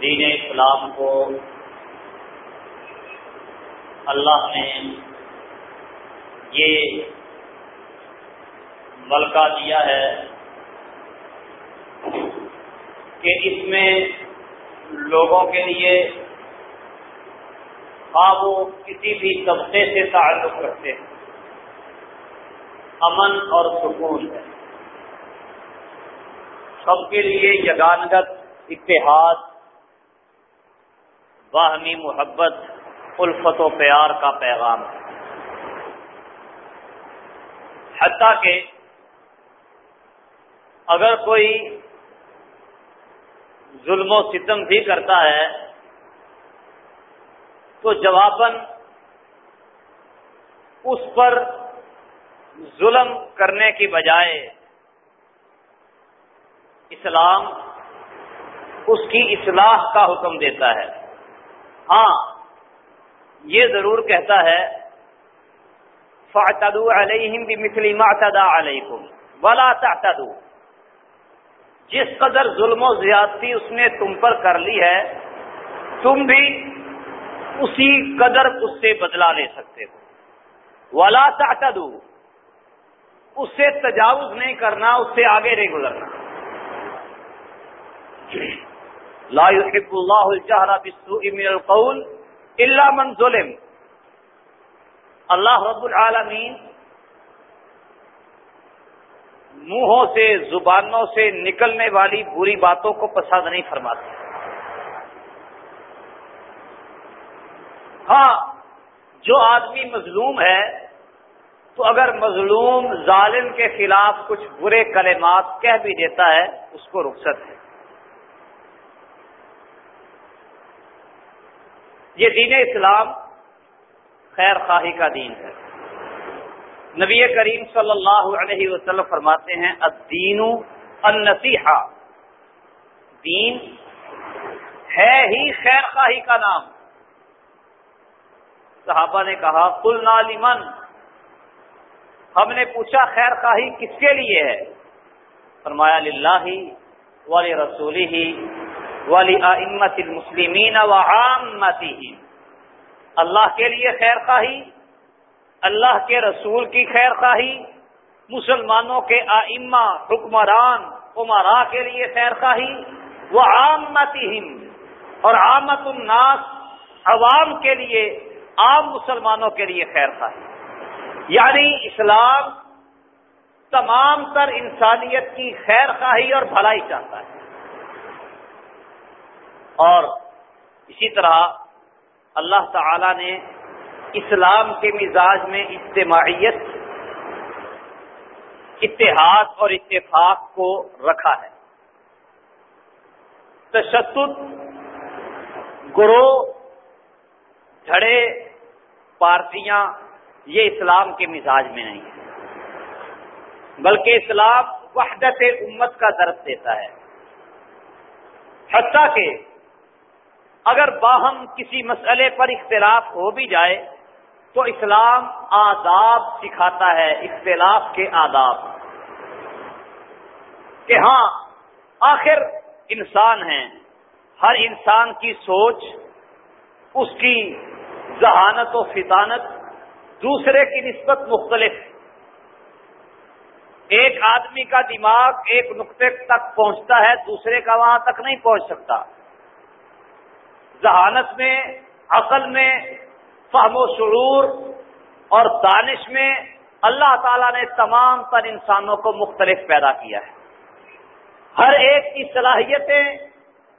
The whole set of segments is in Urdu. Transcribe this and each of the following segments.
دین اسلام کو اللہ نے یہ ملکہ دیا ہے کہ اس میں لوگوں کے لیے آپ وہ کسی بھی طبقے سے تعلق رکھتے ہیں۔ امن اور سکون ہے۔ سب کے لیے یگانگت، اتحاد باہمی محبت، الفت و پیار کا پیغام۔ ہے حتیٰ کہ اگر کوئی ظلم و ستم بھی کرتا ہے، تو جواباً اس پر ظلم کرنے کی بجائے اسلام اس کی اصلاح کا حکم دیتا ہے۔ ہاں یہ ضرور کہتا ہے فاطدو علیہم بمثل ما اعتدى علیکم ولا تعتدوا۔ جس قدر ظلم و زیادتی اس نے تم پر کر لی ہے، تم بھی اسی قدر اس سے بدلا لے سکتے ہو۔ ولا تعتدوا۔ اس سے تجاوز نہیں کرنا، اس سے آگے نہیں گزرنا۔ لا يحب الله الجهر بالسوء من القول الا من ظلم. اللہ رب العالمین منہوں سے، زبانوں سے نکلنے والی بری باتوں کو پسند نہیں فرماتے ہاں جو آدمی مظلوم ہے، تو اگر مظلوم ظالم کے خلاف کچھ برے کلمات کہہ بھی دیتا ہے، اس کو رخصت ہے۔ یہ دین اسلام خیر خواہی کا دین ہے۔ نبی کریم صلی اللہ علیہ وسلم فرماتے ہیں، الدین النصیحہ۔ دین ہے ہی خیر خواہی کا نام۔ صحابہ نے کہا کل نالمن ہم نے پوچھا، خیر خواہی کس کے لیے ہے؟ فرمایا، للہ والی رسولی ہی والی امت المسلمین و اللہ کے لیے خیر خواہی، اللہ کے رسول کی خیر خواہی، مسلمانوں کے آئمہ، حکمران عمرا کے لیے خیر خواہی۔ وہ عامتی اور آمت الناس، عوام کے لیے، عام مسلمانوں کے لیے خیر خواہی۔ یعنی اسلام تمام تر انسانیت کی خیر خواہی اور بھلائی چاہتا ہے۔ اور اسی طرح اللہ تعالی نے اسلام کے مزاج میں اجتماعیت، اتحاد اور اتفاق کو رکھا ہے۔ تشدد، گروہ، جھڑے، پارٹیاں یہ اسلام کے مزاج میں نہیں ہے بلکہ اسلام وحدت امت کا درد دیتا ہے۔ حتیٰ کہ اگر باہم کسی مسئلے پر اختلاف ہو بھی جائے، تو اسلام آداب سکھاتا ہے، اختلاف کے آداب۔ کہ ہاں آخر انسان ہیں۔ ہر انسان کی سوچ، اس کی ذہانت و فطانت دوسرے کی نسبت مختلف۔ ایک آدمی کا دماغ ایک نقطے تک پہنچتا ہے، دوسرے کا وہاں تک نہیں پہنچ سکتا۔ ذہانت میں، عقل میں، فہم و شعور اور دانش میں اللہ تعالیٰ نے تمام تر انسانوں کو مختلف پیدا کیا ہے۔ ہر ایک کی صلاحیتیں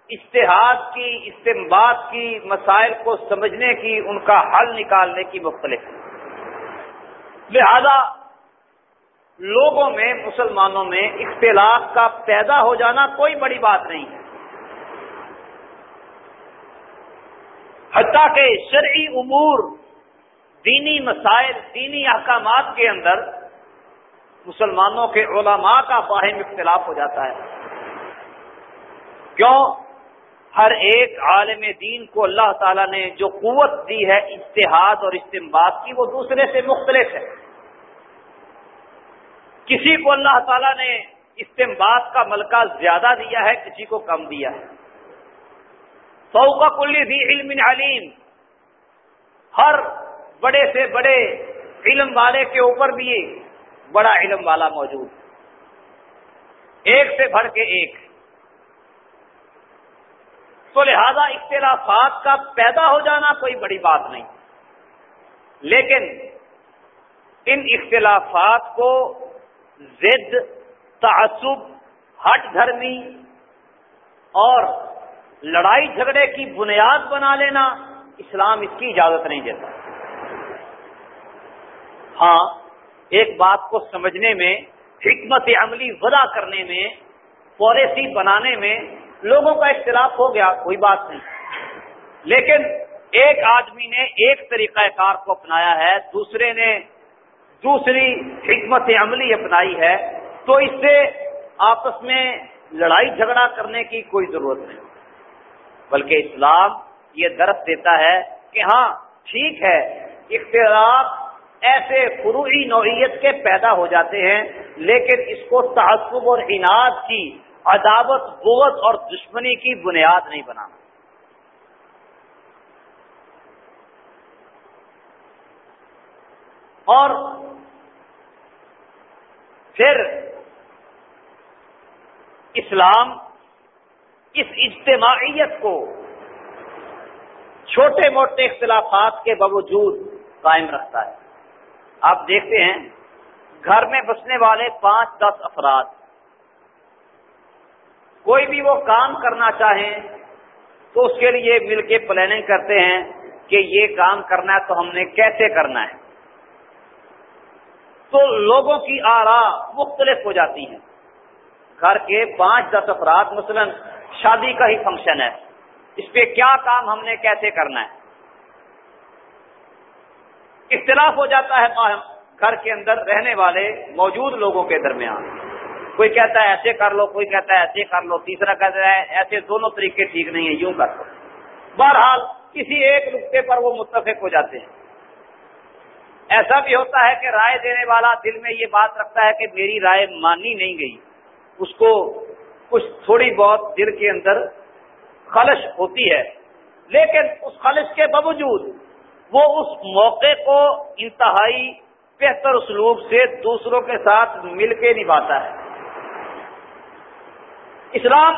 اشتہاد کی استمباد کی، مسائل کو سمجھنے کی، ان کا حل نکالنے کی مختلف۔ لہذا لوگوں میں، مسلمانوں میں اختلاف کا پیدا ہو جانا کوئی بڑی بات نہیں ہے۔ حتیٰ کہ شرعی امور دینی مسائل، دینی احکامات کے اندر مسلمانوں کے علماء کا باہم اختلاف ہو جاتا ہے۔ کیوں؟ ہر ایک عالم دین کو اللہ تعالیٰ نے جو قوت دی ہے اتحاد اور استمباد کی، وہ دوسرے سے مختلف ہے۔ کسی کو اللہ تعالیٰ نے استمباد کا ملکہ زیادہ دیا ہے، کسی کو کم دیا ہے۔ فوق کلی بھی علم علیم ہر بڑے سے بڑے علم والے کے اوپر بھی بڑا علم والا موجود۔ ایک سے بڑھ کے ایک۔ تو لہذا اختلافات کا پیدا ہو جانا کوئی بڑی بات نہیں۔ لیکن ان اختلافات کو زد، تعصب، ہٹ دھرمی اور لڑائی جھگڑے کی بنیاد بنا لینا اسلام اس کی اجازت نہیں دیتا۔ ہاں ایک بات کو سمجھنے میں، حکمت عملی ودا کرنے میں، پالیسی بنانے میں لوگوں کا اختلاف ہو گیا، کوئی بات نہیں۔ لیکن ایک آدمی نے ایک طریقہ کار کو اپنایا ہے، دوسرے نے دوسری حکمت عملی اپنائی ہے، تو اس سے آپس میں لڑائی جھگڑا کرنے کی کوئی ضرورت نہیں۔ بلکہ اسلام یہ درخت دیتا ہے کہ ہاں ٹھیک ہے، اختلاف ایسے فروعی نوعیت کے پیدا ہو جاتے ہیں، لیکن اس کو تعصب اور انعد کی عداوت بوت اور دشمنی کی بنیاد نہیں بنانا۔ اور پھر اسلام اس اجتماعیت کو چھوٹے موٹے اختلافات کے باوجود قائم رکھتا ہے۔ آپ دیکھتے ہیں، گھر میں بسنے والے پانچ دس افراد۔ کوئی بھی وہ کام کرنا چاہیں تو اس کے لیے مل کے پلاننگ کرتے ہیں کہ یہ کام کرنا ہے تو ہم نے کیسے کرنا ہے۔ تو لوگوں کی آرا مختلف ہو جاتی ہیں۔ گھر کے پانچ دس افراد مثلا شادی کا ہی فنکشن ہے۔ اس پہ کیا کام ہم نے کیسے کرنا ہے؟ اختلاف ہو جاتا ہے گھر کے اندر رہنے والے موجود لوگوں کے درمیان۔ کوئی کہتا ہے ایسے کر لو، کوئی کہتا ہے ایسے کر لو، تیسرا کہتا ہے ایسے دونوں طریقے ٹھیک نہیں ہیں، یوں کر لو۔ بہرحال کسی ایک نقطے پر وہ متفق ہو جاتے ہیں۔ ایسا بھی ہوتا ہے کہ رائے دینے والا دل میں یہ بات رکھتا ہے کہ میری رائے مانی نہیں گئی، اس کو کچھ تھوڑی بہت دل کے اندر خلش ہوتی ہے۔ لیکن اس خلش کے باوجود وہ اس موقع کو انتہائی بہتر اسلوب سے دوسروں کے ساتھ مل کے نبھاتا ہے۔ اسلام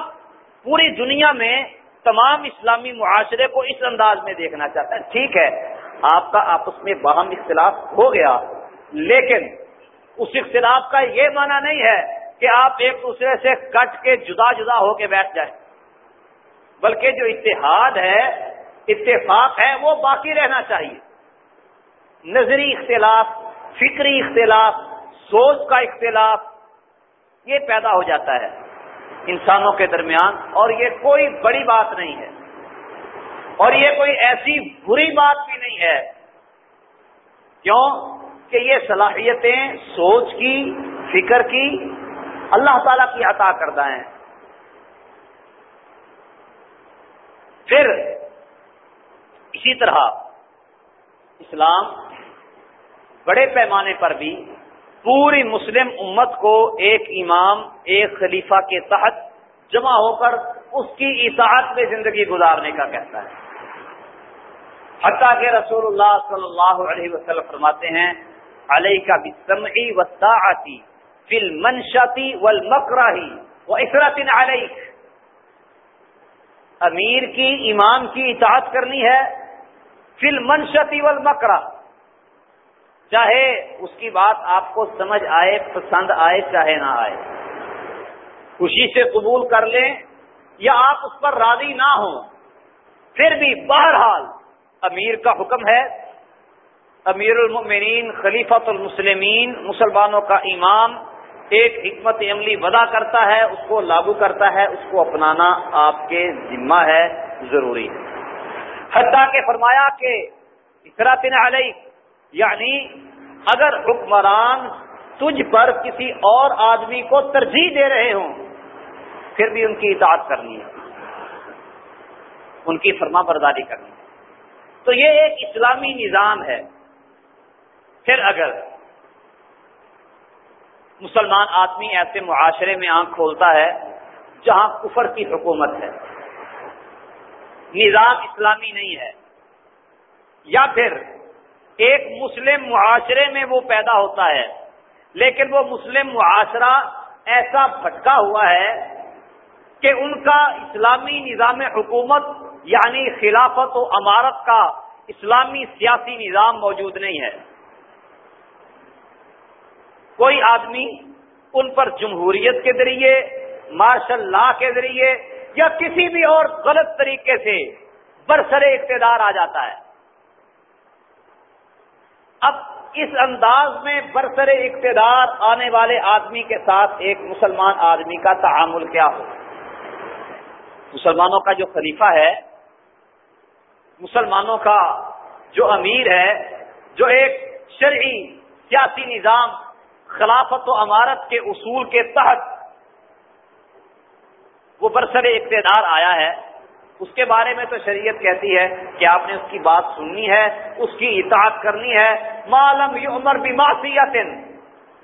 پوری دنیا میں تمام اسلامی معاشرے کو اس انداز میں دیکھنا چاہتا ہے۔ ٹھیک ہے، آپ کا آپس میں باہم اختلاف ہو گیا، لیکن اس اختلاف کا یہ معنی نہیں ہے کہ آپ ایک دوسرے سے کٹ کے جدا جدا ہو کے بیٹھ جائیں۔ بلکہ جو اتحاد ہے، اتفاق ہے، وہ باقی رہنا چاہیے۔ نظری اختلاف، فکری اختلاف، سوچ کا اختلاف، یہ پیدا ہو جاتا ہے۔ انسانوں کے درمیان، اور یہ کوئی بڑی بات نہیں ہے۔ اور یہ کوئی ایسی بری بات بھی نہیں ہے۔ کیوں؟ کہ یہ صلاحیتیں سوچ کی، فکر کی اللہ تعالی کی عطا کردہ ہیں۔ پھر اسی طرح اسلام بڑے پیمانے پر بھی پوری مسلم امت کو ایک امام، ایک خلیفہ کے تحت جمع ہو کر اس کی اطاعت میں زندگی گزارنے کا کہتا ہے۔ حتیٰ کہ رسول اللہ صلی اللہ علیہ وسلم فرماتے ہیں علیہ کا بسمعی و طاعتی فل منشاتی ول مکراہی وہ اسرت امیر کی، امام کی اطاعت کرنی ہے فل منشتی ول مکرا چاہے اس کی بات آپ کو سمجھ آئے، پسند آئے، چاہے نہ آئے۔ خوشی سے قبول کر لیں یا آپ اس پر راضی نہ ہوں، پھر بھی بہرحال امیر کا حکم ہے۔ امیر المؤمنین، خلیفۃ المسلمین، مسلمانوں کا امام ایک حکمت عملی ودا کرتا ہے، اس کو لاگو کرتا ہے، اس کو اپنانا آپ کے ذمہ ہے، ضروری ہے۔ حتیٰ کہ فرمایا کہ اطراطن علیہ یعنی اگر حکمران تجھ پر کسی اور آدمی کو ترجیح دے رہے ہوں، پھر بھی ان کی اطاعت کرنی ہے۔ ان کی فرما برداری کرنی ہے۔ تو یہ ایک اسلامی نظام ہے۔ پھر اگر مسلمان آدمی ایسے معاشرے میں آنکھ کھولتا ہے جہاں کفر کی حکومت ہے۔ نظام اسلامی نہیں ہے۔ یا پھر ایک مسلم معاشرے میں وہ پیدا ہوتا ہے، لیکن وہ مسلم معاشرہ ایسا بھٹکا ہوا ہے کہ ان کا اسلامی نظام حکومت یعنی خلافت و امارت کا اسلامی سیاسی نظام موجود نہیں ہے۔ کوئی آدمی ان پر جمہوریت کے ذریعے مارشل لا کے ذریعے یا کسی بھی اور غلط طریقے سے برسر اقتدار آ جاتا ہے۔ اب اس انداز میں برسر اقتدار آنے والے آدمی کے ساتھ ایک مسلمان آدمی کا تعامل کیا ہو؟ مسلمانوں کا جو خلیفہ ہے، مسلمانوں کا جو امیر ہے، جو ایک شرعی سیاسی نظام خلافت و امارت کے اصول کے تحت وہ برسر اقتدار آیا ہے۔ اس کے بارے میں تو شریعت کہتی ہے کہ آپ نے اس کی بات سننی ہے، اس کی اطاعت کرنی ہے۔ معلوم یہ عمر بھی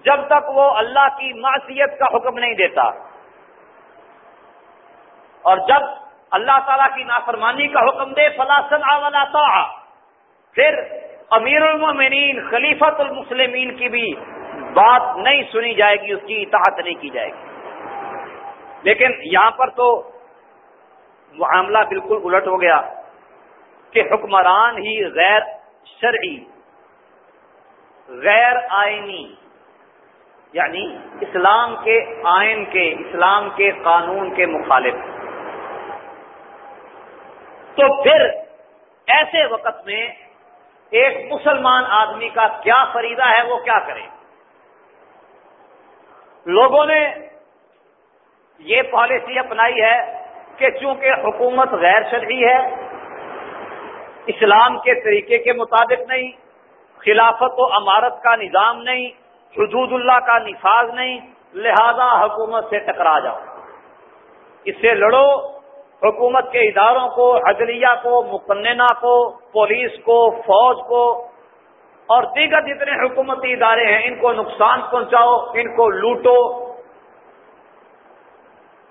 جب تک وہ اللہ کی معصیت کا حکم نہیں دیتا۔ اور جب اللہ تعالیٰ کی نافرمانی کا حکم دے فلاں آولا پھر امیر المومنین خلیفت المسلمین کی بھی بات نہیں سنی جائے گی، اس کی اطاعت نہیں کی جائے گی۔ لیکن یہاں پر تو معاملہ بالکل الٹ ہو گیا کہ حکمران ہی غیر شرعی، غیر آئینی یعنی اسلام کے آئین کے، اسلام کے قانون کے مخالف۔ تو پھر ایسے وقت میں ایک مسلمان آدمی کا کیا فریضہ ہے، وہ کیا کرے؟ لوگوں نے یہ پالیسی اپنائی ہے کہ چونکہ حکومت غیر شرعی ہے، اسلام کے طریقے کے مطابق نہیں، خلافت و امارت کا نظام نہیں، حدود اللہ کا نفاذ نہیں، لہذا حکومت سے ٹکرا جاؤ۔ اس سے لڑو، حکومت کے اداروں کو، عدلیہ کو، مقننہ کو، پولیس کو، فوج کو اور دیگر جتنے حکومتی ادارے ہیں، ان کو نقصان پہنچاؤ، ان کو لوٹو۔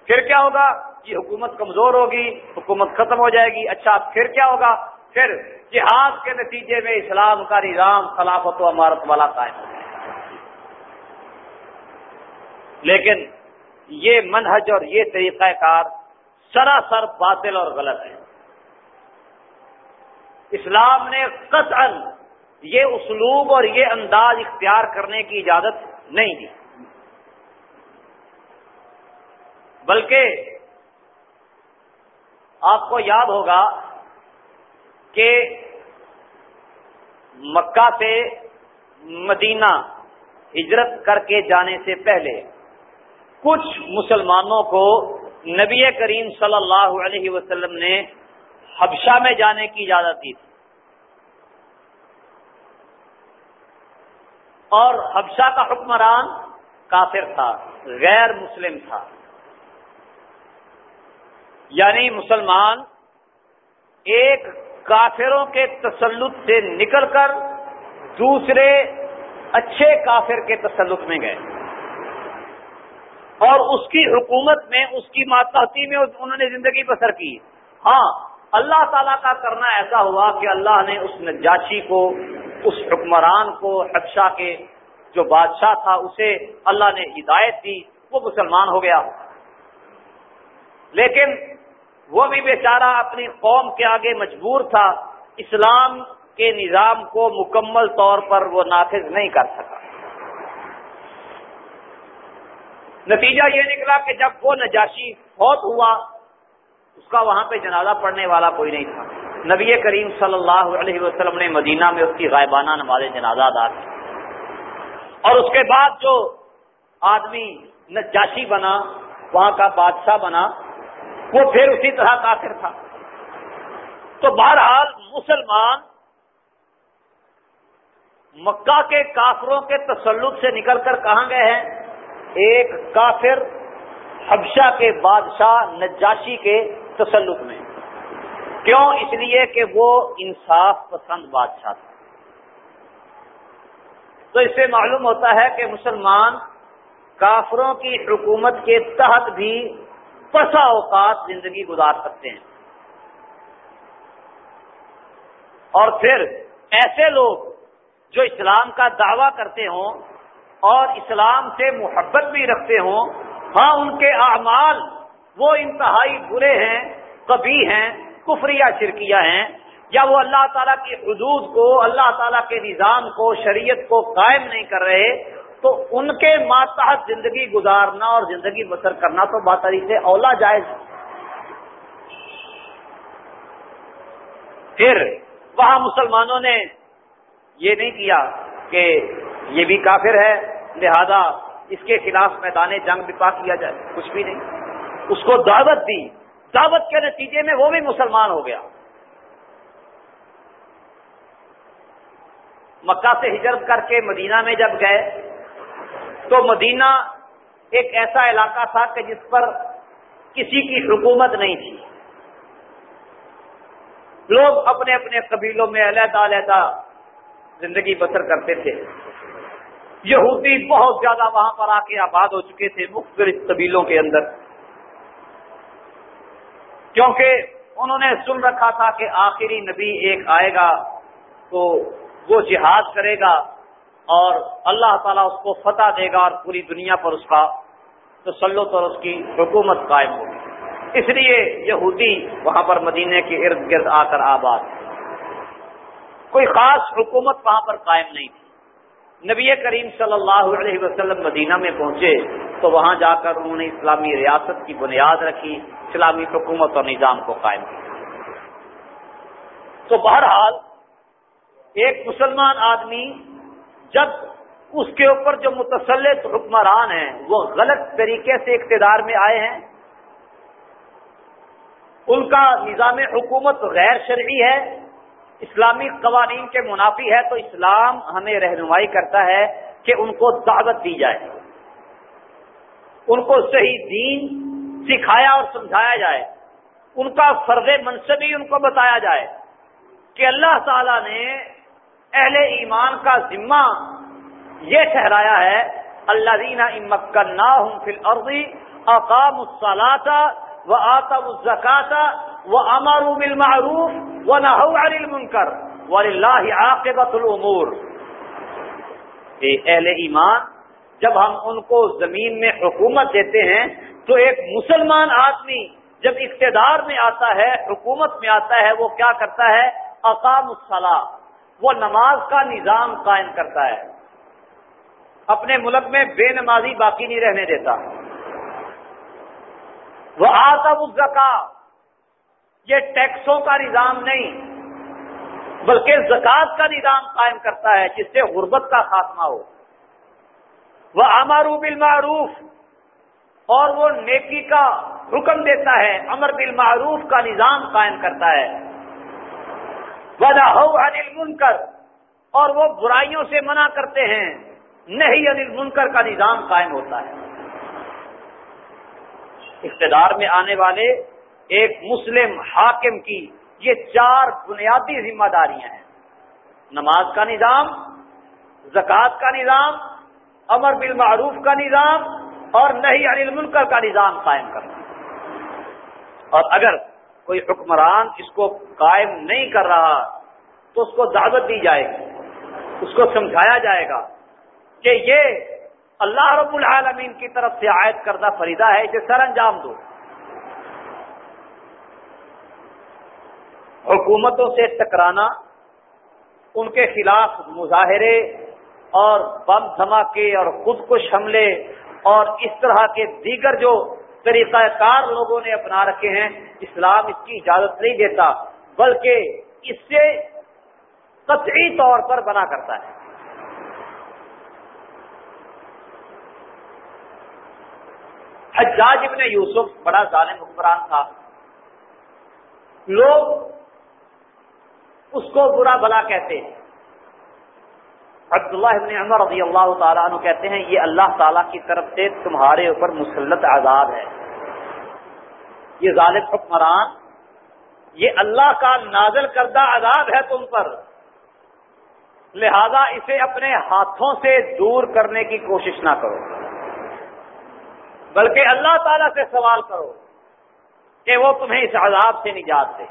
پھر کیا ہوگا؟ یہ حکومت کمزور ہوگی، حکومت ختم ہو جائے گی۔ اچھا پھر کیا ہوگا؟ پھر جہاد کے نتیجے میں اسلام کا نظام خلافت و عمارت والا قائم ہو لیکن یہ منہج اور یہ طریقہ کار سراسر باطل اور غلط ہے۔ اسلام نے قطعا یہ اسلوب اور یہ انداز اختیار کرنے کی اجازت نہیں دی۔ بلکہ آپ کو یاد ہوگا کہ مکہ سے مدینہ ہجرت کر کے جانے سے پہلے کچھ مسلمانوں کو نبی کریم صلی اللہ علیہ وسلم نے حبشہ میں جانے کی اجازت دی۔ تھی اور حبشہ کا حکمران کافر تھا، غیر مسلم تھا۔ یعنی مسلمان ایک کافروں کے تسلط سے نکل کر دوسرے اچھے کافر کے تسلط میں گئے۔ اور اس کی حکومت میں، اس کی ماتحتی میں انہوں نے زندگی بسر کی۔ ہاں اللہ تعالیٰ کا کرنا ایسا ہوا کہ اللہ نے اس نجاشی کو اس حکمران کو حدشہ کے جو بادشاہ تھا، اسے اللہ نے ہدایت دی، وہ مسلمان ہو گیا۔ لیکن وہ بھی بیچارہ اپنی قوم کے آگے مجبور تھا۔ اسلام کے نظام کو مکمل طور پر وہ نافذ نہیں کر سکا۔ نتیجہ یہ نکلا کہ جب وہ نجاشی فوت ہوا، اس کا وہاں پہ جنازہ پڑھنے والا کوئی نہیں تھا۔ نبی کریم صلی اللہ علیہ وسلم نے مدینہ میں اس کی غائبانہ نماز جنازہ ادا کی۔ اور اس کے بعد جو آدمی نجاشی بنا، وہاں کا بادشاہ بنا، وہ پھر اسی طرح کافر تھا۔ تو بہرحال مسلمان مکہ کے کافروں کے تسلط سے نکل کر کہاں گئے ہیں؟ ایک کافر حبشہ کے بادشاہ نجاشی کے تسلط میں۔ کیوں؟ اس لیے کہ وہ انصاف پسند بادشاہ تھا تو اس سے معلوم ہوتا ہے کہ مسلمان کافروں کی حکومت کے تحت بھی پسا اوقات زندگی گزار سکتے ہیں۔ اور پھر ایسے لوگ جو اسلام کا دعویٰ کرتے ہوں اور اسلام سے محبت بھی رکھتے ہوں ہاں ان کے اعمال وہ انتہائی برے ہیں کبھی ہیں کفریہ شرکیہ ہیں یا وہ اللہ تعالیٰ کی حدود کو، اللہ تعالیٰ کے نظام کو، شریعت کو قائم نہیں کر رہے، تو ان کے ماتحت زندگی گزارنا اور زندگی بسر کرنا تو بات سے اولا جائز پھر وہاں مسلمانوں نے یہ نہیں کیا کہ یہ بھی کافر ہے، لہذا اس کے خلاف میدان جنگ بھی پا کیا جائے، کچھ بھی نہیں۔ اس کو دعوت دی۔ دعوت کے نتیجے میں وہ بھی مسلمان ہو گیا۔ مکہ سے ہجرت کر کے مدینہ میں جب گئے، تو مدینہ ایک ایسا علاقہ تھا کہ جس پر کسی کی حکومت نہیں تھی۔ لوگ اپنے اپنے قبیلوں میں علیحدہ علیحدہ زندگی بسر کرتے تھے۔ یہودی بہت زیادہ وہاں پر آ کے آباد ہو چکے تھے، مختلف قبیلوں کے اندر۔ کیونکہ انہوں نے سن رکھا تھا کہ آخری نبی ایک آئے گا تو وہ جہاد کرے گا اور اللہ تعالیٰ اس کو فتح دے گا اور پوری دنیا پر اس کا تسلط اور اس کی حکومت قائم ہوگی۔ اس لیے یہودی وہاں پر مدینے کے ارد گرد آ کر آباد کوئی خاص حکومت وہاں پر قائم نہیں تھی۔ نبی کریم صلی اللہ علیہ وسلم مدینہ میں پہنچے۔ تو وہاں جا کر انہوں نے اسلامی ریاست کی بنیاد رکھی، اسلامی حکومت اور نظام کو قائم کیا۔ تو بہرحال، ایک مسلمان آدمی جب اس کے اوپر جو متسلط حکمران ہیں، وہ غلط طریقے سے اقتدار میں آئے ہیں، ان کا نظام حکومت غیر شرعی ہے، اسلامی قوانین کے منافی ہے، تو اسلام ہمیں رہنمائی کرتا ہے کہ ان کو دعوت دی جائے۔ ان کو صحیح دین سکھایا اور سمجھایا جائے۔ ان کا فرض منصبی ان کو بتایا جائے کہ اللہ تعالی نے اہل ایمان کا ذمہ یہ ٹھہرایا ہے اللہ دینا امکن فل عرضی اقام الصلاطا و آتب الزکاتا وہ امار بالمعروف و نہ المنکر۔ وللہ عاقبت الامور۔ اے اہل ایمان جب ہم ان کو زمین میں حکومت دیتے ہیں تو ایک مسلمان آدمی جب اقتدار میں آتا ہے، حکومت میں آتا ہے، وہ کیا کرتا ہے؟ اقام الصلاح وہ نماز کا نظام قائم کرتا ہے۔ اپنے ملک میں بے نمازی باقی نہیں رہنے دیتا۔ وہ آتا الزکا یہ ٹیکسوں کا نظام نہیں، بلکہ زکوٰۃ کا نظام قائم کرتا ہے، جس سے غربت کا خاتمہ ہو۔ وہ امارو بالمعروف اور وہ نیکی کا حکم دیتا ہے، امر بالمعروف کا نظام قائم کرتا ہے۔ وجہ ہو انل منکر اور وہ برائیوں سے منع کرتے ہیں نہیں انل منکر کا نظام قائم ہوتا ہے۔ اقتدار میں آنے والے ایک مسلم حاکم کی یہ چار بنیادی ذمہ داریاں ہیں۔ نماز کا نظام، زکوٰۃ کا نظام امر بالمعروف کا نظام اور نہیں انل منکر کا نظام قائم کرنا۔ اور اگر کوئی حکمران اس کو قائم نہیں کر رہا تو اس کو دعوت دی جائے گی، اس کو سمجھایا جائے گا کہ یہ اللہ رب العالمین کی طرف سے عائد کردہ فریدہ ہے، اسے سر انجام دو۔ حکومتوں سے ٹکرانا، ان کے خلاف مظاہرے اور بم دھماکے اور خود کش حملے اور اس طرح کے دیگر جو طریقہ کار لوگوں نے اپنا رکھے ہیں، اسلام اس کی اجازت نہیں دیتا، بلکہ اس سے قطعی طور پر بنا کرتا ہے۔ حجاج ابن یوسف بڑا ظالم حکمران تھا۔ لوگ اس کو برا بلا کہتے۔ ہیں عبداللہ ابن عمر رضی اللہ تعالیٰ عنہ کہتے ہیں، یہ اللہ تعالیٰ کی طرف سے تمہارے اوپر مسلط عذاب ہے۔ یہ ظالم حکمران، یہ اللہ کا نازل کردہ عذاب ہے تم پر۔ لہذا اسے اپنے ہاتھوں سے دور کرنے کی کوشش نہ کرو۔ بلکہ اللہ تعالیٰ سے سوال کرو کہ وہ تمہیں اس عذاب سے نجات دے۔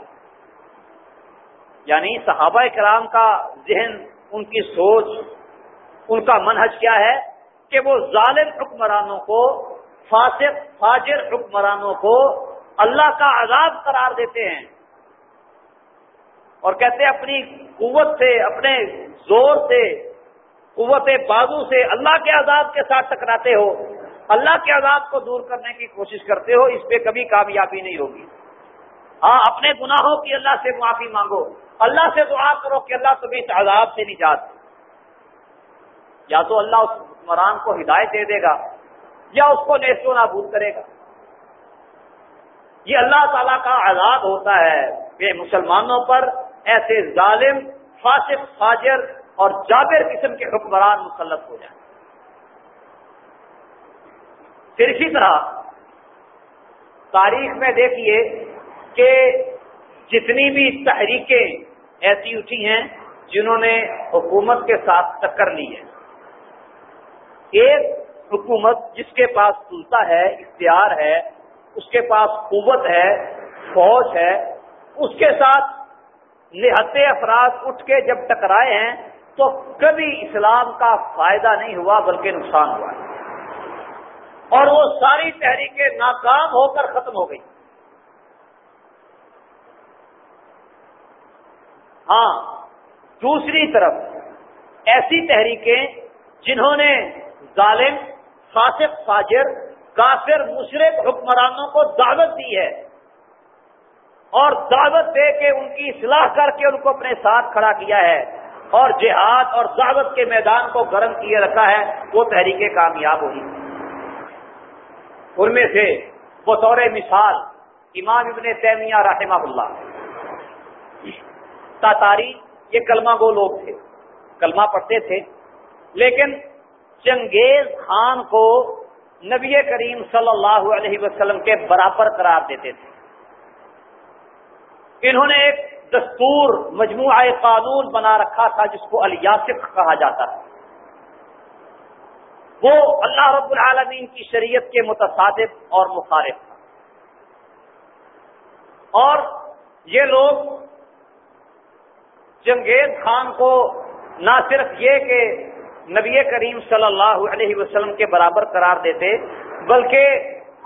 یعنی صحابہ کرام کا ذہن ان کی سوچ، ان کا منحج کیا ہے کہ وہ ظالم حکمرانوں کو، فاسق، فاجر حکمرانوں کو اللہ کا عذاب قرار دیتے ہیں۔ اور کہتے ہیں اپنی قوت سے، اپنے زور سے، قوت بازو سے اللہ کے عذاب کے ساتھ ٹکراتے ہو۔ اللہ کے عذاب کو دور کرنے کی کوشش کرتے ہو، اس پہ کبھی کامیابی نہیں ہوگی۔ ہاں اپنے گناہوں کی اللہ سے معافی مانگو۔ اللہ سے دعا کرو کہ اللہ تمہیں اس عذاب سے نجات یا تو اللہ اس حکمران کو ہدایت دے دے گا، یا اس کو نیست و نابود کرے گا۔ یہ اللہ تعالیٰ کا عذاب ہوتا ہے۔ کہ مسلمانوں پر ایسے ظالم، فاسق، فاجر اور جابر قسم کے حکمران مسلط ہو جائیں پھر اسی طرح تاریخ میں دیکھیے کہ جتنی بھی تحریکیں ایسی اٹھی ہیں جنہوں نے حکومت کے ساتھ ٹکر لی ہے۔ ایک حکومت جس کے پاس سلطہ ہے، اختیار ہے، اس کے پاس قوت ہے، فوج ہے، اس کے ساتھ نہتے افراد اٹھ کے جب ٹکرائے ہیں تو کبھی اسلام کا فائدہ نہیں ہوا، بلکہ نقصان ہوا۔ ہے اور وہ ساری تحریکیں ناکام ہو کر ختم ہو گئی۔ ہاں دوسری طرف ایسی تحریکیں جنہوں نے ظالم، فاسق، فاجر، کافر، مشرق، حکمرانوں کو دعوت دی ہے اور دعوت دے کے ان کی اصلاح کر کے ان کو اپنے ساتھ کھڑا کیا ہے اور جہاد اور دعوت کے میدان کو گرم کیے رکھا ہے، وہ تحریکیں کامیاب ہوئی۔ ان میں سے بطور مثال امام ابن تیمیہ رحمہ اللہ۔ تاتاری یہ کلمہ گو لوگ تھے، کلمہ پڑھتے تھے۔ لیکن چنگیز خان کو نبی کریم صلی اللہ علیہ وسلم کے برابر قرار دیتے تھے۔ انہوں نے ایک دستور مجموعہ قانون بنا رکھا تھا، جس کو الیاسق کہا جاتا تھا۔ وہ اللہ رب العالمین کی شریعت کے متصادف اور مخالف تھا۔ اور یہ لوگ جنگیز خان کو نہ صرف یہ کہ نبی کریم صلی اللہ علیہ وسلم کے برابر قرار دیتے، بلکہ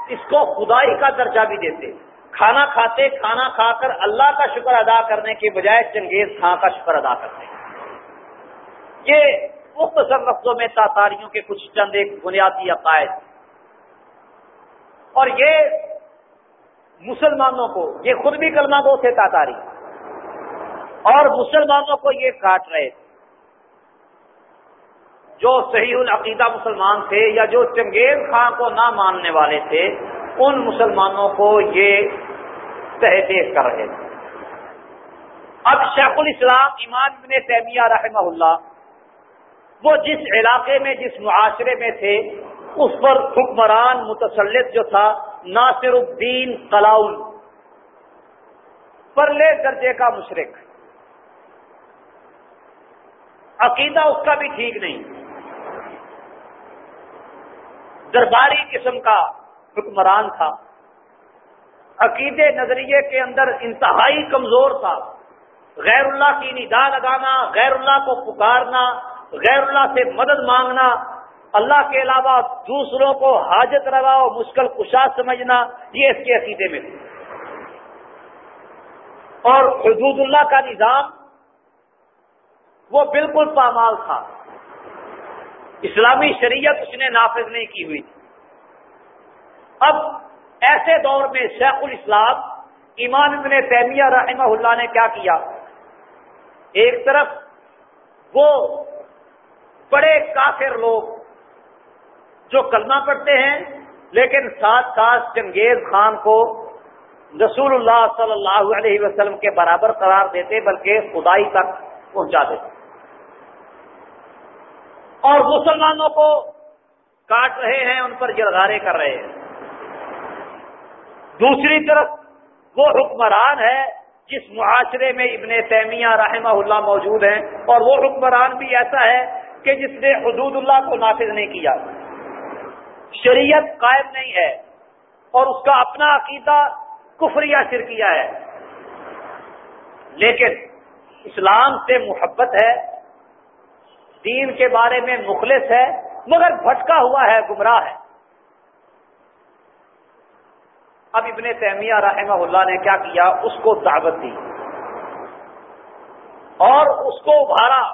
اس کو خدائی کا درجہ بھی دیتے۔ کھانا کھاتے، کھانا کھا کر اللہ کا شکر ادا کرنے کے بجائے چنگیز خان کا شکر ادا کرتے۔ یہ مختصر لفظوں میں تاتاریوں کے کچھ چند ایک بنیادی عقائد۔ اور یہ مسلمانوں کو، یہ خود بھی کلمہ گو تھے تاتاری۔ اور مسلمانوں کو یہ کاٹ رہے تھے۔ جو صحیح العقیدہ مسلمان تھے یا جو چنگیز خان کو نہ ماننے والے تھے، ان مسلمانوں کو یہ تحفیظ کر رہے تھے۔ اب شیخ الاسلام امام ابن تیمیہ رحمہ اللہ وہ جس علاقے میں، جس معاشرے میں تھے، اس پر حکمران متسلط جو تھا، ناصر الدین کلاؤل پرلے درجے کا مشرق۔ عقیدہ اس کا بھی ٹھیک نہیں۔ درباری قسم کا حکمران تھا۔ عقیدے نظریے کے اندر انتہائی کمزور تھا۔ غیر اللہ کی ندا لگانا، غیر اللہ کو پکارنا، غیر اللہ سے مدد مانگنا، اللہ کے علاوہ دوسروں کو حاجت روا مشکل کشا سمجھنا، یہ اس کے عقیدے میں تھے۔ اور حدود اللہ کا نظام وہ بالکل پامال تھا۔ اسلامی شریعت اس نے نافذ نہیں کی ہوئی تھی۔ اب ایسے دور میں شیخ الاسلام ایمان ابن تیمیہ رحمہ اللہ نے کیا کیا؟ ایک طرف وہ بڑے کافر لوگ جو کلمہ پڑھتے ہیں، لیکن ساتھ ساتھ چنگیز خان کو رسول اللہ صلی اللہ علیہ وسلم کے برابر قرار دیتے، بلکہ خدائی تک پہنچا دیتے۔ اور مسلمانوں کو کاٹ رہے ہیں، ان پر جلغارے کر رہے ہیں۔ دوسری طرف وہ حکمران ہے جس معاشرے میں ابن تیمیہ رحمہ اللہ موجود ہیں، اور وہ حکمران بھی ایسا ہے کہ جس نے حدود اللہ کو نافذ نہیں کیا۔ شریعت قائم نہیں ہے اور اس کا اپنا عقیدہ کفریا سر کیا ہے۔ لیکن اسلام سے محبت ہے دین کے بارے میں مخلص ہے، مگر بھٹکا ہوا ہے، گمراہ ہے۔ اب ابن تیمیہ رحمہ اللہ نے کیا کیا؟ اس کو دعوت دی۔ اور اس کو ابھارا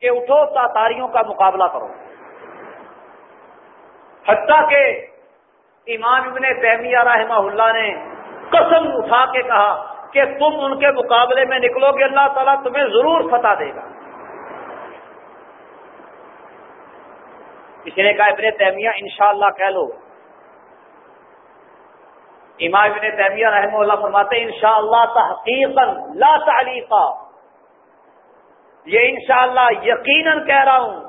کہ اٹھو، تاتاریوں کا مقابلہ کرو۔ حتیٰ کہ امام ابن تیمیہ رحمہ اللہ نے قسم اٹھا کے کہا کہ تم ان کے مقابلے میں نکلو گے، اللہ تعالیٰ تمہیں ضرور فتح دے گا۔ کسی نے کہا ابن تیمیہ انشاءاللہ کہہ لو امام ابن تیمیہ رحمہ اللہ فرماتے ان شاء اللہ لا تعلیقہ یہ انشاءاللہ یقیناً کہہ رہا ہوں،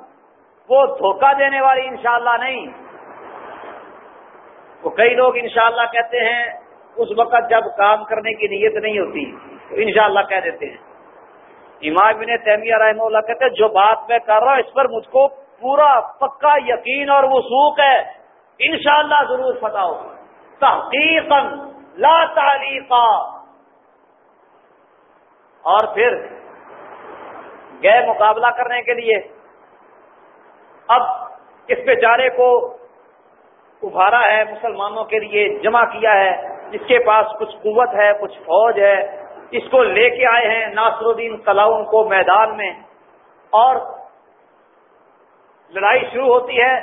وہ دھوکہ دینے والی انشاءاللہ نہیں۔ وہ کئی لوگ انشاءاللہ کہتے ہیں، اس وقت جب کام کرنے کی نیت نہیں ہوتی، تو انشاءاللہ کہہ دیتے ہیں۔ امام بن تیمیہ رحمہ اللہ کہتے ہیں، جو بات میں کر رہا ہوں، اس پر مجھ کو پورا پکا یقین اور وسوخ ہے۔ انشاءاللہ ضرور فتح ہو۔ تحقیق لا تعلیقا۔ اور پھر گئے مقابلہ کرنے کے لیے۔ اب اس بیچارے کو ابھارا ہے، مسلمانوں کے لیے جمع کیا ہے۔ جس کے پاس کچھ قوت ہے، کچھ فوج ہے۔ اس کو لے کے آئے ہیں ناصر الدین کلاؤن کو میدان میں۔ اور لڑائی شروع ہوتی ہے،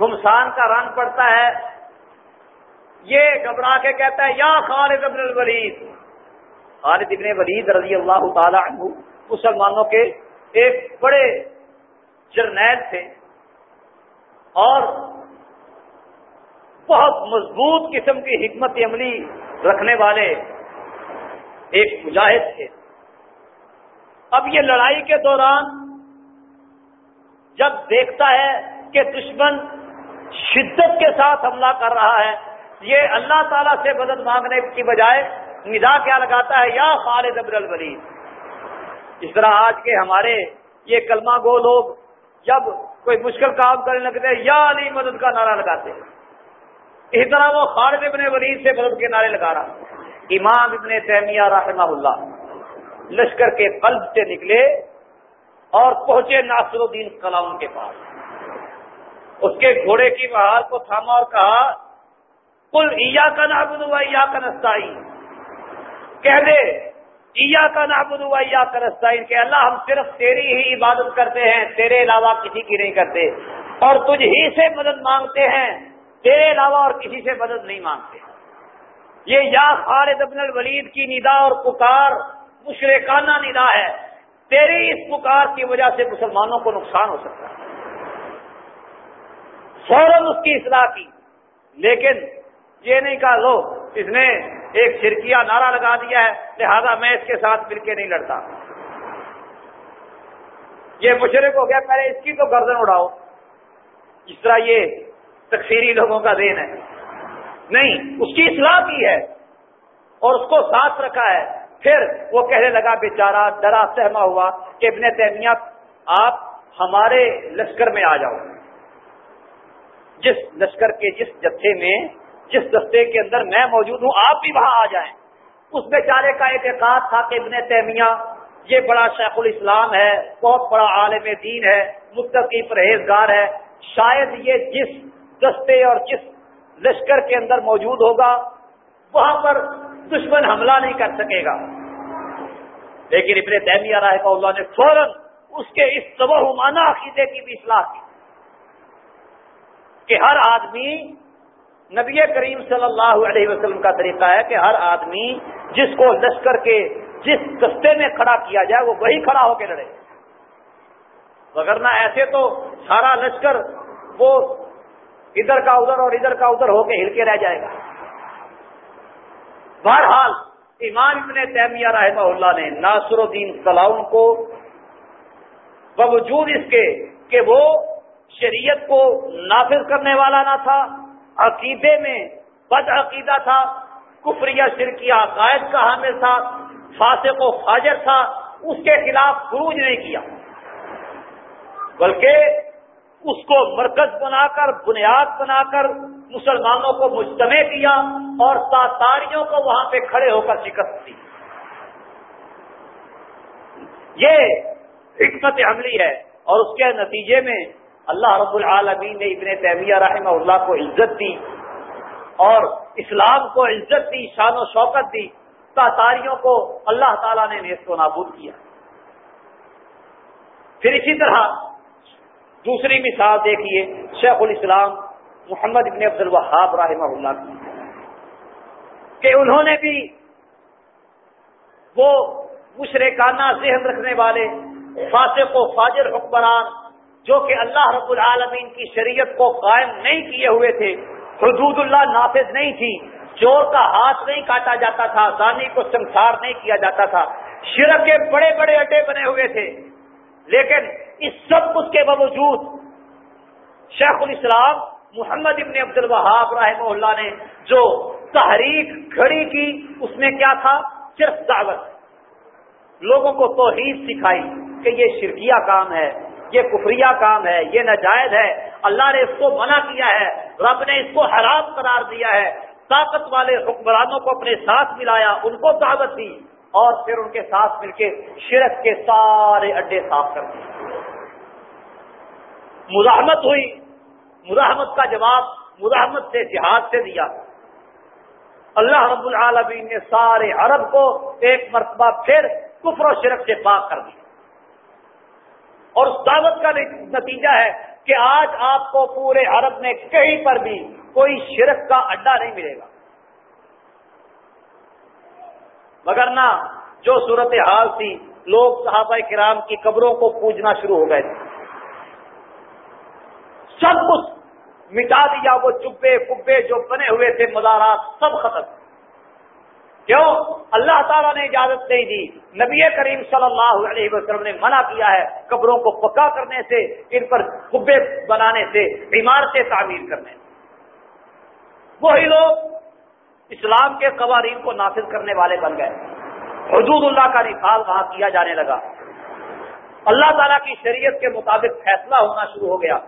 گمسان کا رنگ پڑتا ہے۔ یہ گھبرا کے کہتا ہے، یا خالد ابن الولید خالد ابن ولید رضی اللہ تعالی عنہ مسلمانوں کے ایک بڑے جرنیل تھے اور بہت مضبوط قسم کی حکمت عملی رکھنے والے ایک مجاہد تھے۔ اب یہ لڑائی کے دوران جب دیکھتا ہے کہ دشمن شدت کے ساتھ حملہ کر رہا ہے، یہ اللہ تعالیٰ سے مدد مانگنے کی بجائے ندا کیا لگاتا ہے، یا خالد ابر الولید۔ اس طرح آج کے ہمارے یہ کلمہ گو لوگ جب کوئی مشکل کام کرنے لگتے ہیں، یا علی مدد کا نعرہ لگاتے ہیں۔ اسی طرح وہ خالد ابن ولید سے مدد کے نعرے لگا رہا۔ امام ابن تیمیہ رحمہ اللہ لشکر کے قلب سے نکلے اور پہنچے ناصر الدین کلام کے پاس۔ اس کے گھوڑے کی بہار کو تھاما اور کہا کل ایا کا نابود ہوا یا کا نستائی کہہ دے ایا کا نابود ہوا یا کا نستائی کہ اللہ ہم صرف تیری ہی عبادت کرتے ہیں، تیرے علاوہ کسی کی نہیں کرتے۔ اور تجھ ہی سے مدد مانگتے ہیں، تیرے علاوہ اور کسی سے مدد نہیں مانگتے۔ یہ یا خالد ابن الولید کی ندا اور پکار مشرقانہ ندا ہے۔ تیری اس پکار کی وجہ سے مسلمانوں کو نقصان ہو سکتا ہے۔ فوراً اس کی اصلاح کی۔ لیکن یہ نہیں کہا لو، اس نے ایک چھڑکیا نعرہ لگا دیا ہے، لہذا میں اس کے ساتھ مل کے نہیں لڑتا۔ یہ مشرق ہو گیا، پہلے اس کی تو گردن اڑاؤ۔ اس طرح یہ تکفیری لوگوں کا دین ہے۔ نہیں، اس کی اصلاح کی ہے اور اس کو ساتھ رکھا ہے۔ پھر وہ کہنے لگا، بیچارہ ڈرا سہما ہوا کہ ابن تیمیہ، آپ ہمارے لشکر میں آ جاؤ. جس لشکر کے جس جتھے میں، جس دستے کے اندر میں موجود ہوں، آپ بھی وہاں آ جائیں۔ اس بیچارے کا اعتقاد تھا کہ ابن تیمیہ، یہ بڑا شیخ الاسلام ہے، بہت بڑا عالم دین ہے، متقی پرہیزگار ہے، شاید یہ جس دستے اور جس لشکر کے اندر موجود ہوگا، وہاں پر دشمن حملہ نہیں کر سکے گا۔ لیکن ابن تیمیہ رائے کا اللہ نے فوراً اس کے اس سب مانا عقیدے کی بھی اصلاح کی کہ ہر آدمی نبی کریم صلی اللہ علیہ وسلم کا طریقہ ہے کہ ہر آدمی جس کو لشکر کے جس دستے میں کھڑا کیا جائے وہ وہی کھڑا ہو کے لڑے۔ وغیرہ ایسے تو سارا لشکر وہ ادھر کا ادھر اور ادھر کا ادھر ہو کے ہل کے رہ جائے گا۔ بہرحال، امام ابن تیمیہ رحمہ اللہ نے ناصر الدین سلاؤن کو باوجود اس کے کہ وہ شریعت کو نافذ کرنے والا نہ تھا، عقیدے میں بد عقیدہ تھا، کفریہ، شرکیہ، عقائد کا حامل تھا، فاسق و خاجر تھا، اس کے خلاف خروج نہیں کیا۔ بلکہ اس کو مرکز بنا کر، بنیاد بنا کر مسلمانوں کو مجتمع کیا اور تاتاریوں کو وہاں پہ کھڑے ہو کر شکست دی۔ یہ حکمت عملی ہے اور اس کے نتیجے میں اللہ رب العالمین نے ابن تیمیہ رحمہ اللہ کو عزت دی اور اسلام کو عزت دی، شان و شوکت دی۔ تاریوں کو اللہ تعالیٰ نے نیست و نابود کیا۔ پھر اسی طرح دوسری مثال دیکھیے، شیخ الاسلام محمد ابن عبد الوہاب رحمہ اللہ کی، کہ انہوں نے بھی وہ مشرکانہ ذہن رکھنے والے فاسق و فاجر حکمران جو کہ اللہ رب العالمین کی شریعت کو قائم نہیں کیے ہوئے تھے، حدود اللہ نافذ نہیں تھی، چور کا ہاتھ نہیں کاٹا جاتا تھا، زانی کو سنسار نہیں کیا جاتا تھا، شرک کے بڑے بڑے اڈے بنے ہوئے تھے۔ لیکن اس سب کچھ کے باوجود شیخ الاسلام محمد ابن عبد الوہاب رحمہ اللہ نے جو تحریک کھڑی کی، اس میں کیا تھا؟ صرف دعوت۔ لوگوں کو توحید سکھائی کہ یہ شرکیہ کام ہے، یہ کفریہ کام ہے، یہ ناجائز ہے۔ اللہ نے اس کو منع کیا ہے، رب نے اس کو حرام قرار دیا ہے۔ طاقت والے حکمرانوں کو اپنے ساتھ ملایا، ان کو دعوت دی اور پھر ان کے ساتھ مل کے شرک کے سارے اڈے صاف کر دیے۔ مزاحمت ہوئی۔ مزاحمت کا جواب مزاحمت سے جہاد سے دیا۔ اللہ رب العالمین نے سارے عرب کو ایک مرتبہ پھر کفر و شرک سے پاک کر دیا۔ اور اس دعوت کا نتیجہ ہے کہ آج آپ کو پورے عرب میں کہیں پر بھی کوئی شرک کا اڈا نہیں ملے گا۔ مگر نہ جو صورت حال تھی، لوگ صحابہ کرام کی قبروں کو پوجنا شروع ہو گئے تھے۔ سب کچھ مٹا دیا، وہ چبے کبے جو بنے ہوئے تھے مزارات، سب ختم۔ کیوں؟ اللہ تعالیٰ نے اجازت نہیں دی۔ نبی کریم صلی اللہ علیہ وسلم نے منع کیا ہے قبروں کو پکا کرنے سے، ان پر کبے بنانے سے عمارتیں تعمیر کرنے۔ وہی لوگ اسلام کے قوانین کو نافذ کرنے والے بن گئے۔ حدود اللہ کا نفاذ وہاں کیا جانے لگا۔ اللہ تعالیٰ کی شریعت کے مطابق فیصلہ ہونا شروع ہو گیا۔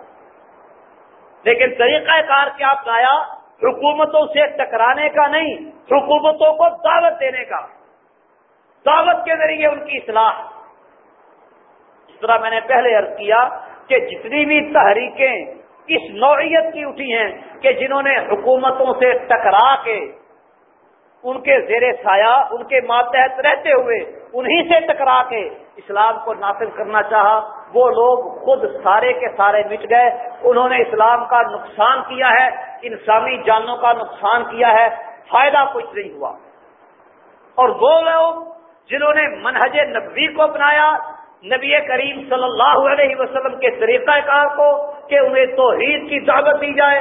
لیکن طریقہ کار کیا اپنایا حکومتوں سے ٹکرانے کا نہیں، حکومتوں کو دعوت دینے کا۔ دعوت کے ذریعے ان کی اصلاح۔ اس طرح میں نے پہلے عرض کیا کہ جتنی بھی تحریکیں اس نوعیت کی اٹھی ہیں کہ جنہوں نے حکومتوں سے ٹکرا کے ان کے زیر سایہ، ان کے ماتحت رہتے ہوئے انہی سے ٹکرا کے اسلام کو نافذ کرنا چاہا۔ وہ لوگ خود سارے کے سارے مٹ گئے۔ انہوں نے اسلام کا نقصان کیا ہے، انسانی جانوں کا نقصان کیا ہے۔ فائدہ کچھ نہیں ہوا۔ اور وہ لوگ جنہوں نے منہج نبوی کو اپنایا، نبی کریم صلی اللہ علیہ وسلم کے طریقہ کار کو کہ انہیں توحید کی دعوت دی جائے،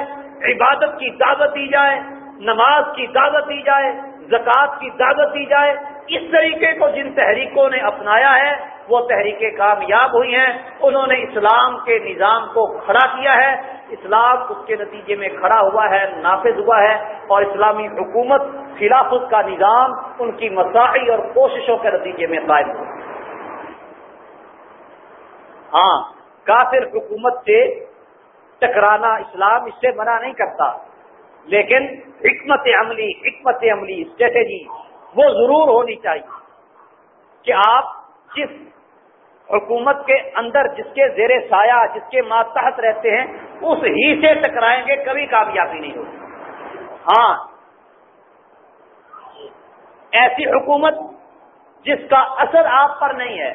عبادت کی دعوت دی جائے، نماز کی دعوت دی جائے۔ زکوٰۃ کی دعوت دی جائے، اس طریقے کو جن تحریکوں نے اپنایا ہے، وہ تحریکیں کامیاب ہوئی ہیں۔ انہوں نے اسلام کے نظام کو کھڑا کیا ہے۔ اسلام اس کے نتیجے میں کھڑا ہوا ہے، نافذ ہوا ہے اور اسلامی حکومت خلافت کا نظام ان کی مساعی اور کوششوں کے نتیجے میں قائم ہوا ہاں کافر حکومت سے ٹکرانا اسلام اس سے منع نہیں کرتا۔ لیکن حکمت عملی حکمت عملی اسٹریٹجی وہ ضرور ہونی چاہیے کہ آپ جس حکومت کے اندر، جس کے زیر سایہ، جس کے ماتحت رہتے ہیں، اس ہی سے ٹکرائیں گے، کبھی کامیابی نہیں ہوگی۔ ہاں ایسی حکومت جس کا اثر آپ پر نہیں ہے،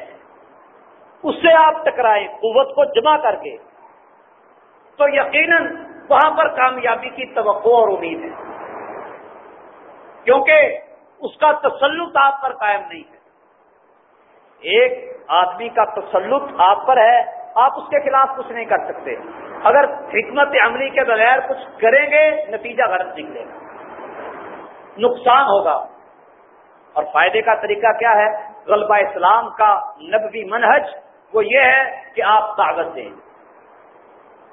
اس سے آپ ٹکرائیں، قوت کو جمع کر کے۔ تو یقیناً وہاں پر کامیابی کی توقع اور امید ہے۔ کیونکہ اس کا تسلط آپ پر قائم نہیں ہے۔ ایک آدمی کا تسلط آپ پر ہے، آپ اس کے خلاف کچھ نہیں کر سکتے۔ اگر حکمت عملی کے بغیر کچھ کریں گے، نتیجہ غلط نکلے گا۔ نقصان ہوگا۔ اور فائدے کا طریقہ کیا ہے؟ غلبہ اسلام کا نبوی منہج وہ یہ ہے کہ آپ طاقت دیں۔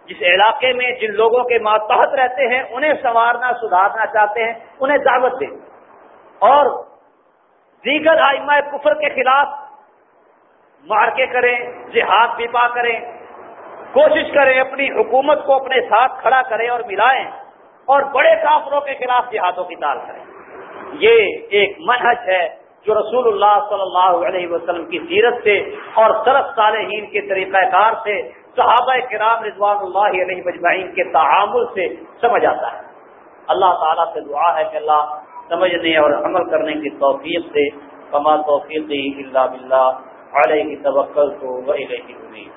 جس علاقے میں جن لوگوں کے ماتحت رہتے ہیں، انہیں سنوارنا، سدھارنا چاہتے ہیں، انہیں دعوت دیں۔ اور دیگر آئمہ کفر کے خلاف مارکے کریں، جہاد بپا کریں، کوشش کریں، اپنی حکومت کو اپنے ساتھ کھڑا کریں اور ملائیں اور بڑے کافروں کے خلاف جہادوں کی تال کریں۔ یہ ایک منحج ہے۔ جو رسول اللہ صلی اللہ علیہ وسلم کی سیرت سے اور سرف صالحین کے طریقہ کار سے صحابہ کرام رضوان اللہ علیہ مجمعین کے تعامل سے سمجھ آتا ہے۔ اللہ تعالیٰ سے دعا ہے کہ اللہ سمجھنے اور عمل کرنے کی توفیق سے کما توفیق اللہ بلّہ علیہ کی توقع تو وہ رہی امید